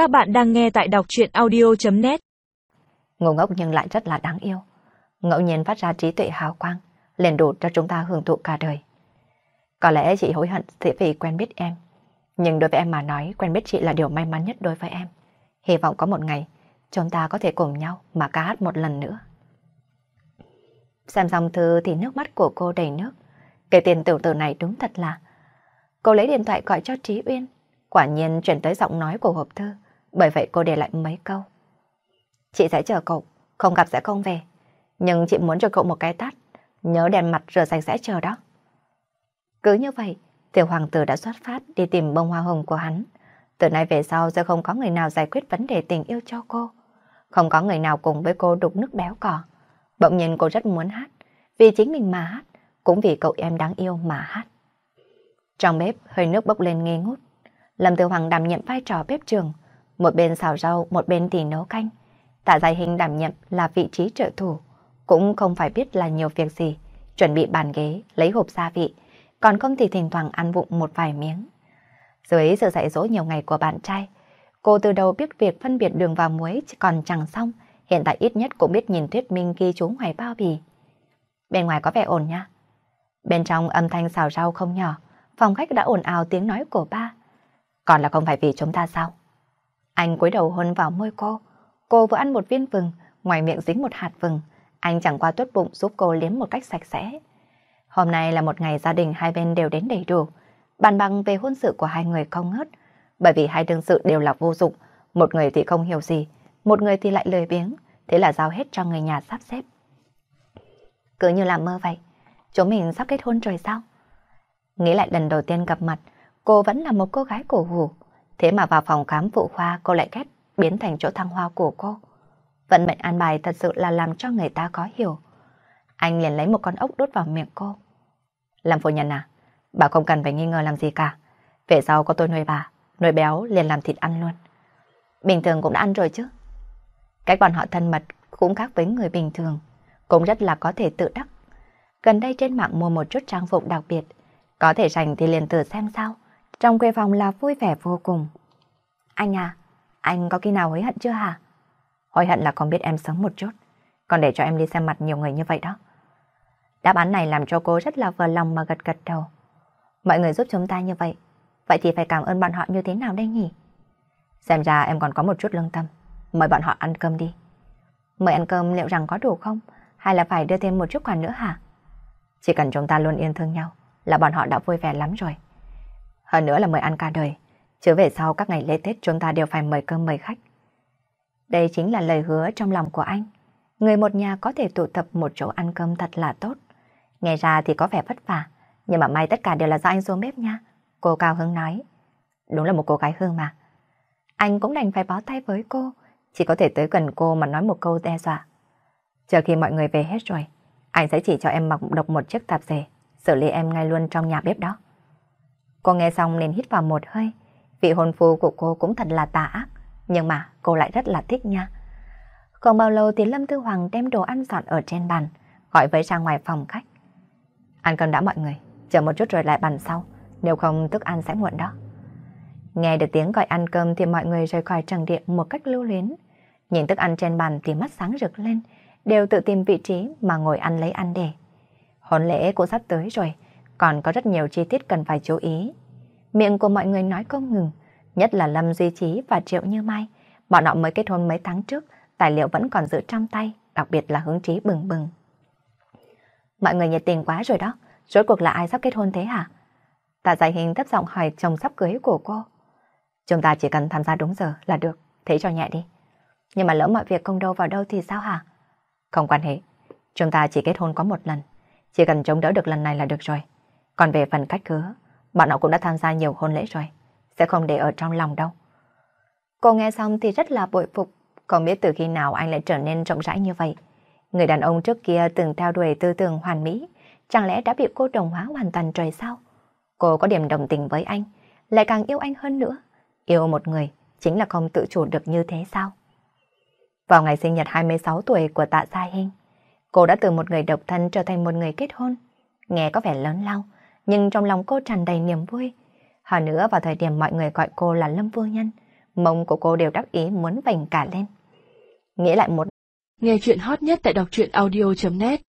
Các bạn đang nghe tại đọc truyện audio.net Ngô ngốc nhưng lại rất là đáng yêu. Ngẫu nhiên phát ra trí tuệ hào quang, liền đủ cho chúng ta hưởng thụ cả đời. Có lẽ chị hối hận sẽ vì quen biết em. Nhưng đối với em mà nói, quen biết chị là điều may mắn nhất đối với em. Hy vọng có một ngày, chúng ta có thể cùng nhau mà ca hát một lần nữa. Xem xong thư thì nước mắt của cô đầy nước. Cái tiền tiểu tử này đúng thật là... Cô lấy điện thoại gọi cho Trí Uyên. Quả nhiên chuyển tới giọng nói của hộp thư. Bởi vậy cô để lại mấy câu. Chị sẽ chờ cậu, không gặp sẽ không về. Nhưng chị muốn cho cậu một cái tát. Nhớ đèn mặt rửa sạch sẽ chờ đó. Cứ như vậy, tiểu hoàng tử đã xuất phát đi tìm bông hoa hồng của hắn. Từ nay về sau sẽ không có người nào giải quyết vấn đề tình yêu cho cô. Không có người nào cùng với cô đục nước béo cỏ. Bỗng nhiên cô rất muốn hát. Vì chính mình mà hát, cũng vì cậu em đáng yêu mà hát. Trong bếp, hơi nước bốc lên nghi ngút. Lâm Tư Hoàng đảm nhiệm vai trò bếp trường. Một bên xào rau, một bên thì nấu canh. Tạ Giải Hình đảm nhận là vị trí trợ thủ. Cũng không phải biết là nhiều việc gì. Chuẩn bị bàn ghế, lấy hộp gia vị. Còn không thì thỉnh thoảng ăn vụng một vài miếng. Dưới sự dạy dỗ nhiều ngày của bạn trai, cô từ đầu biết việc phân biệt đường và muối còn chẳng xong. Hiện tại ít nhất cũng biết nhìn thuyết minh ghi chú ngoài bao bì. Bên ngoài có vẻ ổn nha. Bên trong âm thanh xào rau không nhỏ, phòng khách đã ồn ào tiếng nói của ba. Còn là không phải vì chúng ta sao? Anh cúi đầu hôn vào môi cô. Cô vừa ăn một viên vừng, ngoài miệng dính một hạt vừng. Anh chẳng qua tốt bụng giúp cô liếm một cách sạch sẽ. Hôm nay là một ngày gia đình hai bên đều đến đầy đủ. Bàn bằng về hôn sự của hai người không ngớt. Bởi vì hai đương sự đều là vô dụng. Một người thì không hiểu gì, một người thì lại lười biếng. Thế là giao hết cho người nhà sắp xếp. Cứ như là mơ vậy. Chúng mình sắp kết hôn rồi sao? Nghĩ lại lần đầu tiên gặp mặt, cô vẫn là một cô gái cổ hủ. Thế mà vào phòng khám phụ khoa cô lại ghét biến thành chỗ thăng hoa của cô. Vận mệnh an bài thật sự là làm cho người ta khó hiểu. Anh liền lấy một con ốc đốt vào miệng cô. Làm phu nhân à, bà không cần phải nghi ngờ làm gì cả. Về sau có tôi nuôi bà, nuôi béo liền làm thịt ăn luôn. Bình thường cũng đã ăn rồi chứ. Cách bọn họ thân mật cũng khác với người bình thường, cũng rất là có thể tự đắc. Gần đây trên mạng mua một chút trang phục đặc biệt, có thể rảnh thì liền thử xem sao. Trong quê phòng là vui vẻ vô cùng. Anh à, anh có khi nào hối hận chưa hả? Hối hận là không biết em sống một chút, còn để cho em đi xem mặt nhiều người như vậy đó. Đáp án này làm cho cô rất là vừa lòng mà gật gật đầu. Mọi người giúp chúng ta như vậy, vậy thì phải cảm ơn bọn họ như thế nào đây nhỉ? Xem ra em còn có một chút lương tâm, mời bọn họ ăn cơm đi. Mời ăn cơm liệu rằng có đủ không? Hay là phải đưa thêm một chút quà nữa hả? Chỉ cần chúng ta luôn yên thương nhau là bọn họ đã vui vẻ lắm rồi. Hơn nữa là mời ăn cả đời, chứ về sau các ngày lễ Tết chúng ta đều phải mời cơm mời khách. Đây chính là lời hứa trong lòng của anh. Người một nhà có thể tụ tập một chỗ ăn cơm thật là tốt. Nghe ra thì có vẻ vất vả, nhưng mà may tất cả đều là do anh xuống bếp nha. Cô Cao Hưng nói. Đúng là một cô gái hương mà. Anh cũng đành phải bó tay với cô, chỉ có thể tới gần cô mà nói một câu đe dọa. Chờ khi mọi người về hết rồi, anh sẽ chỉ cho em mặc độc một chiếc tạp dề, xử lý em ngay luôn trong nhà bếp đó. Cô nghe xong liền hít vào một hơi, vị hôn phu của cô cũng thật là tà ác, nhưng mà cô lại rất là thích nha. Không bao lâu thì Lâm Tư Hoàng đem đồ ăn dọn ở trên bàn, gọi với ra ngoài phòng khách. Ăn cơm đã mọi người, chờ một chút rồi lại bàn sau, nếu không thức ăn sẽ muộn đó. Nghe được tiếng gọi ăn cơm thì mọi người rời khỏi trần điện một cách lưu luyến. Nhìn thức ăn trên bàn thì mắt sáng rực lên, đều tự tìm vị trí mà ngồi ăn lấy ăn để. Hôn lễ cũng sắp tới rồi, còn có rất nhiều chi tiết cần phải chú ý. Miệng của mọi người nói không ngừng, nhất là Lâm Duy Trí và Triệu Như Mai. Bọn họ mới kết hôn mấy tháng trước, tài liệu vẫn còn giữ trong tay, đặc biệt là hướng trí bừng bừng. Mọi người nhiệt tình quá rồi đó, rốt cuộc là ai sắp kết hôn thế hả? Tạ giải hình thấp giọng hỏi chồng sắp cưới của cô. Chúng ta chỉ cần tham gia đúng giờ là được, thế cho nhẹ đi. Nhưng mà lỡ mọi việc không đâu vào đâu thì sao hả? Không quan hệ, chúng ta chỉ kết hôn có một lần, chỉ cần chống đỡ được lần này là được rồi. Còn về phần cách cứ, bọn họ cũng đã tham gia nhiều hôn lễ rồi, sẽ không để ở trong lòng đâu. Cô nghe xong thì rất là bội phục, không biết từ khi nào anh lại trở nên rộng rãi như vậy. Người đàn ông trước kia từng theo đuổi tư tưởng hoàn mỹ, chẳng lẽ đã bị cô đồng hóa hoàn toàn trời sao? Cô có điểm đồng tình với anh, lại càng yêu anh hơn nữa. Yêu một người chính là không tự chủ được như thế sao? Vào ngày sinh nhật 26 tuổi của tạ Gia Hinh, cô đã từ một người độc thân trở thành một người kết hôn. Nghe có vẻ lớn lao, nhưng trong lòng cô tràn đầy niềm vui. Hơn nữa vào thời điểm mọi người gọi cô là Lâm Vô Nhân, mông của cô đều đắc ý muốn vành cả lên. Nghĩ lại một Nghe chuyện hot nhất tại đọc truyện audio.net